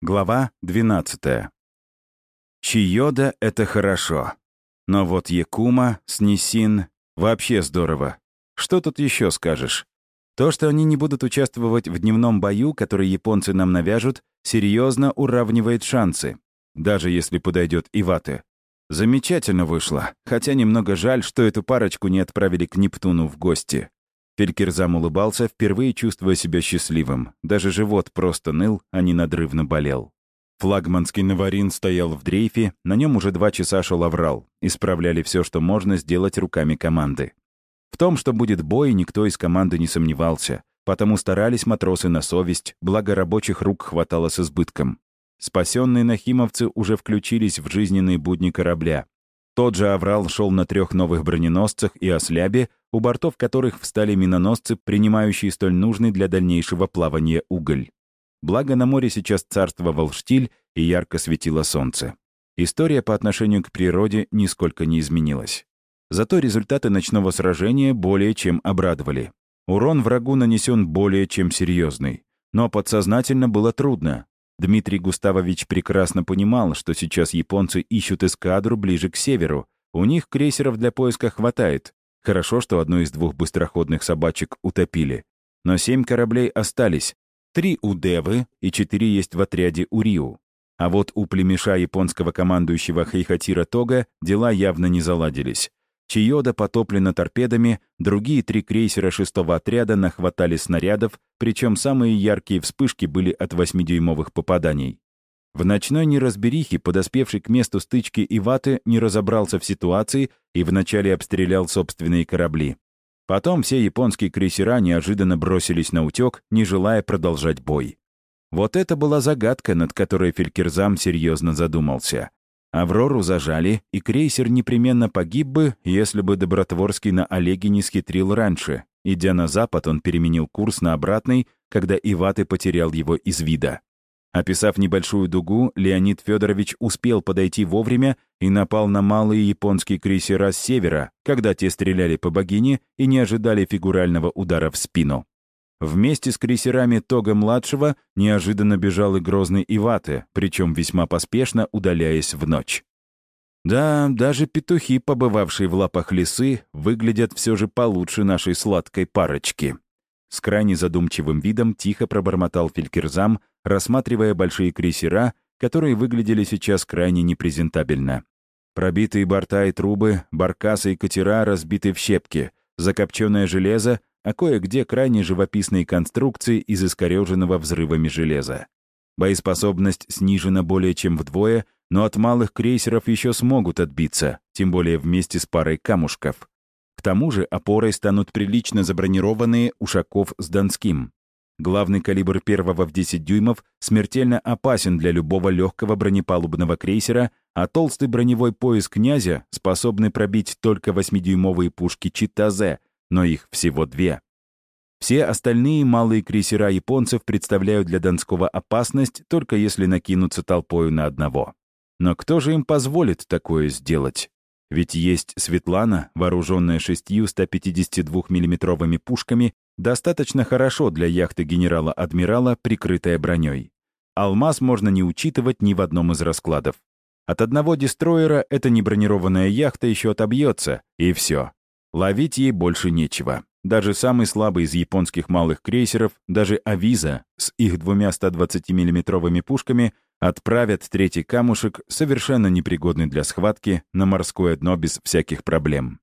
Глава 12. Чиода — это хорошо. Но вот Якума, Снесин — вообще здорово. Что тут еще скажешь? То, что они не будут участвовать в дневном бою, который японцы нам навяжут, серьезно уравнивает шансы. Даже если подойдет Иваты. Замечательно вышло, хотя немного жаль, что эту парочку не отправили к Нептуну в гости. Фелькерзам улыбался, впервые чувствуя себя счастливым. Даже живот просто ныл, а не надрывно болел. Флагманский Наварин стоял в дрейфе, на нем уже два часа шел аврал. Исправляли все, что можно сделать руками команды. В том, что будет бой, никто из команды не сомневался, потому старались матросы на совесть, благо рабочих рук хватало с избытком. Спасенные нахимовцы уже включились в жизненные будни корабля. Тот же Аврал шел на трех новых броненосцах и ослябе, у бортов которых встали миноносцы, принимающие столь нужный для дальнейшего плавания уголь. Благо на море сейчас царствовал штиль и ярко светило солнце. История по отношению к природе нисколько не изменилась. Зато результаты ночного сражения более чем обрадовали. Урон врагу нанесен более чем серьезный. Но подсознательно было трудно. Дмитрий Густавович прекрасно понимал, что сейчас японцы ищут эскадру ближе к северу. У них крейсеров для поиска хватает, Хорошо, что одну из двух быстроходных собачек утопили. Но семь кораблей остались. Три у Девы и четыре есть в отряде у Риу. А вот у племеша японского командующего Хейхатира Тога дела явно не заладились. Чиода потоплена торпедами, другие три крейсера шестого отряда нахватали снарядов, причем самые яркие вспышки были от 8-дюймовых попаданий. В ночной неразберихе подоспевший к месту стычки Иваты не разобрался в ситуации и вначале обстрелял собственные корабли. Потом все японские крейсера неожиданно бросились на утек, не желая продолжать бой. Вот это была загадка, над которой Фелькерзам серьезно задумался. Аврору зажали, и крейсер непременно погиб бы, если бы Добротворский на Олеге не схитрил раньше. Идя на запад, он переменил курс на обратный, когда Иваты потерял его из вида. Описав небольшую дугу, Леонид Федорович успел подойти вовремя и напал на малые японские крейсера с севера, когда те стреляли по богине и не ожидали фигурального удара в спину. Вместе с крейсерами Тога-младшего неожиданно бежал и грозный Иваты, причем весьма поспешно удаляясь в ночь. Да, даже петухи, побывавшие в лапах лисы, выглядят все же получше нашей сладкой парочки. С крайне задумчивым видом тихо пробормотал Фелькерзам, рассматривая большие крейсера, которые выглядели сейчас крайне непрезентабельно. Пробитые борта и трубы, баркасы и катера разбиты в щепки, закопченное железо, а кое-где крайне живописные конструкции из искореженного взрывами железа. Боеспособность снижена более чем вдвое, но от малых крейсеров еще смогут отбиться, тем более вместе с парой камушков. К тому же опорой станут прилично забронированные Ушаков с Донским. Главный калибр первого в 10 дюймов смертельно опасен для любого легкого бронепалубного крейсера, а толстый броневой пояс «Князя» способны пробить только 8-дюймовые пушки «Читазе», но их всего две. Все остальные малые крейсера японцев представляют для Донского опасность, только если накинуться толпою на одного. Но кто же им позволит такое сделать? Ведь есть Светлана, вооруженная шестью 152 миллиметровыми пушками, достаточно хорошо для яхты генерала-адмирала, прикрытая броней. Алмаз можно не учитывать ни в одном из раскладов. От одного дестроера эта небронированная яхта еще отобьется, и все. Ловить ей больше нечего. Даже самый слабый из японских малых крейсеров, даже «Авиза» с их двумя 120 миллиметровыми пушками — Отправят третий камушек, совершенно непригодный для схватки, на морское дно без всяких проблем.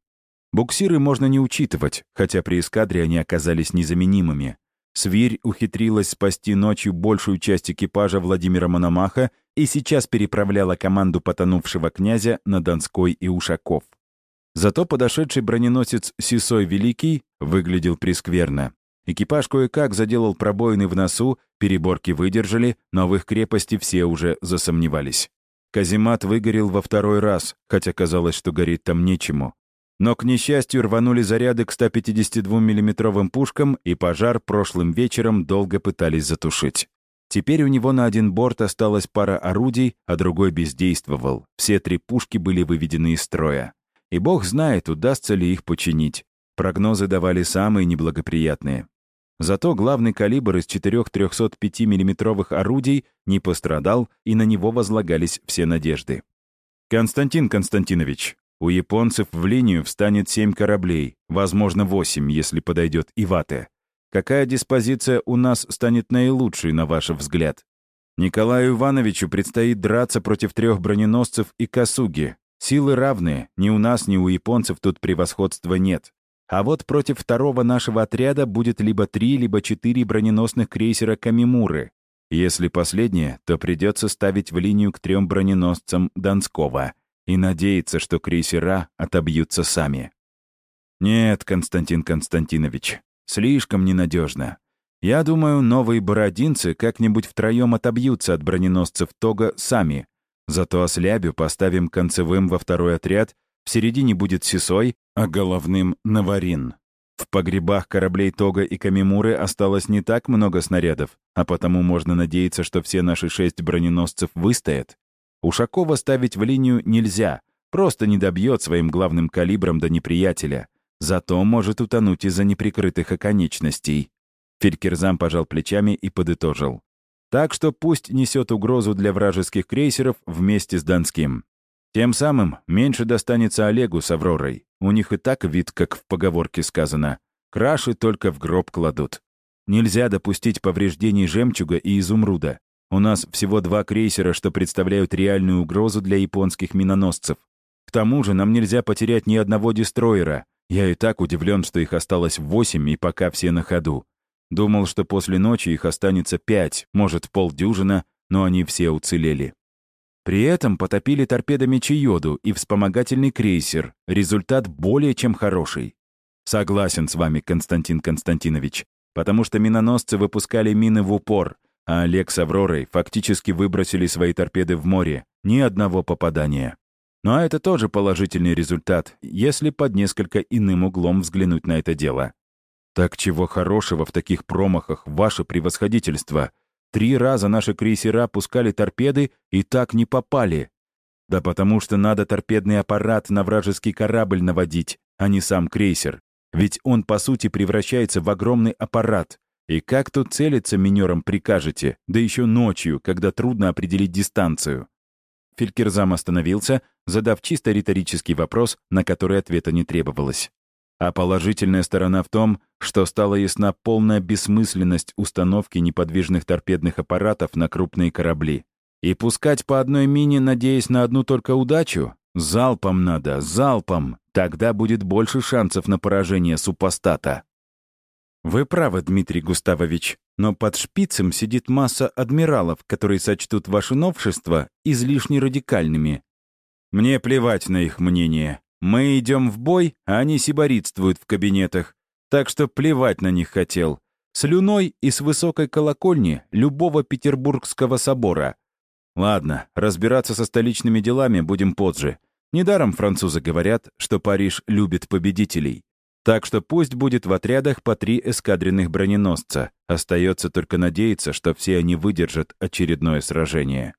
Буксиры можно не учитывать, хотя при эскадре они оказались незаменимыми. Свирь ухитрилась спасти ночью большую часть экипажа Владимира Мономаха и сейчас переправляла команду потонувшего князя на Донской и Ушаков. Зато подошедший броненосец Сисой Великий выглядел прескверно. Экипаж кое-как заделал пробоины в носу, переборки выдержали, но в их крепости все уже засомневались. Каземат выгорел во второй раз, хотя казалось, что горит там нечему. Но, к несчастью, рванули заряды к 152 миллиметровым пушкам, и пожар прошлым вечером долго пытались затушить. Теперь у него на один борт осталась пара орудий, а другой бездействовал. Все три пушки были выведены из строя. И бог знает, удастся ли их починить. Прогнозы давали самые неблагоприятные. Зато главный калибр из четырех 305 миллиметровых орудий не пострадал, и на него возлагались все надежды. «Константин Константинович, у японцев в линию встанет семь кораблей, возможно, восемь, если подойдет Ивате. Какая диспозиция у нас станет наилучшей, на ваш взгляд? Николаю Ивановичу предстоит драться против трех броненосцев и Касуги. Силы равные, ни у нас, ни у японцев тут превосходства нет. А вот против второго нашего отряда будет либо три, либо четыре броненосных крейсера Камимуры. Если последнее, то придется ставить в линию к трем броненосцам Донского и надеяться, что крейсера отобьются сами. Нет, Константин Константинович, слишком ненадежно. Я думаю, новые бородинцы как-нибудь втроем отобьются от броненосцев Тога сами. Зато ослябю поставим концевым во второй отряд, в середине будет Сисой, а головным — Наварин. В погребах кораблей Тога и Камимуры осталось не так много снарядов, а потому можно надеяться, что все наши шесть броненосцев выстоят. Ушакова ставить в линию нельзя, просто не добьет своим главным калибром до неприятеля. Зато может утонуть из-за неприкрытых оконечностей. Фелькерзам пожал плечами и подытожил. Так что пусть несет угрозу для вражеских крейсеров вместе с Донским. Тем самым меньше достанется Олегу с Авророй. У них и так вид, как в поговорке сказано. Краши только в гроб кладут. Нельзя допустить повреждений жемчуга и изумруда. У нас всего два крейсера, что представляют реальную угрозу для японских миноносцев. К тому же нам нельзя потерять ни одного дестройера. Я и так удивлен, что их осталось восемь, и пока все на ходу. Думал, что после ночи их останется пять, может, полдюжина, но они все уцелели. При этом потопили торпедами Чиоду и вспомогательный крейсер. Результат более чем хороший. Согласен с вами, Константин Константинович, потому что миноносцы выпускали мины в упор, а Олег с Авророй фактически выбросили свои торпеды в море. Ни одного попадания. Ну а это тоже положительный результат, если под несколько иным углом взглянуть на это дело. Так чего хорошего в таких промахах, ваше превосходительство? Три раза наши крейсера пускали торпеды и так не попали. Да потому что надо торпедный аппарат на вражеский корабль наводить, а не сам крейсер. Ведь он, по сути, превращается в огромный аппарат. И как тут целиться минером прикажете, да еще ночью, когда трудно определить дистанцию? Фелькерзам остановился, задав чисто риторический вопрос, на который ответа не требовалось. А положительная сторона в том, что стала ясна полная бессмысленность установки неподвижных торпедных аппаратов на крупные корабли. И пускать по одной мине, надеясь на одну только удачу? Залпом надо, залпом. Тогда будет больше шансов на поражение супостата. Вы правы, Дмитрий Густавович, но под шпицем сидит масса адмиралов, которые сочтут ваши новшества излишне радикальными. Мне плевать на их мнение. Мы идем в бой, а они сиборитствуют в кабинетах. Так что плевать на них хотел. С люной и с высокой колокольни любого Петербургского собора. Ладно, разбираться со столичными делами будем позже. Недаром французы говорят, что Париж любит победителей. Так что пусть будет в отрядах по три эскадренных броненосца. Остается только надеяться, что все они выдержат очередное сражение.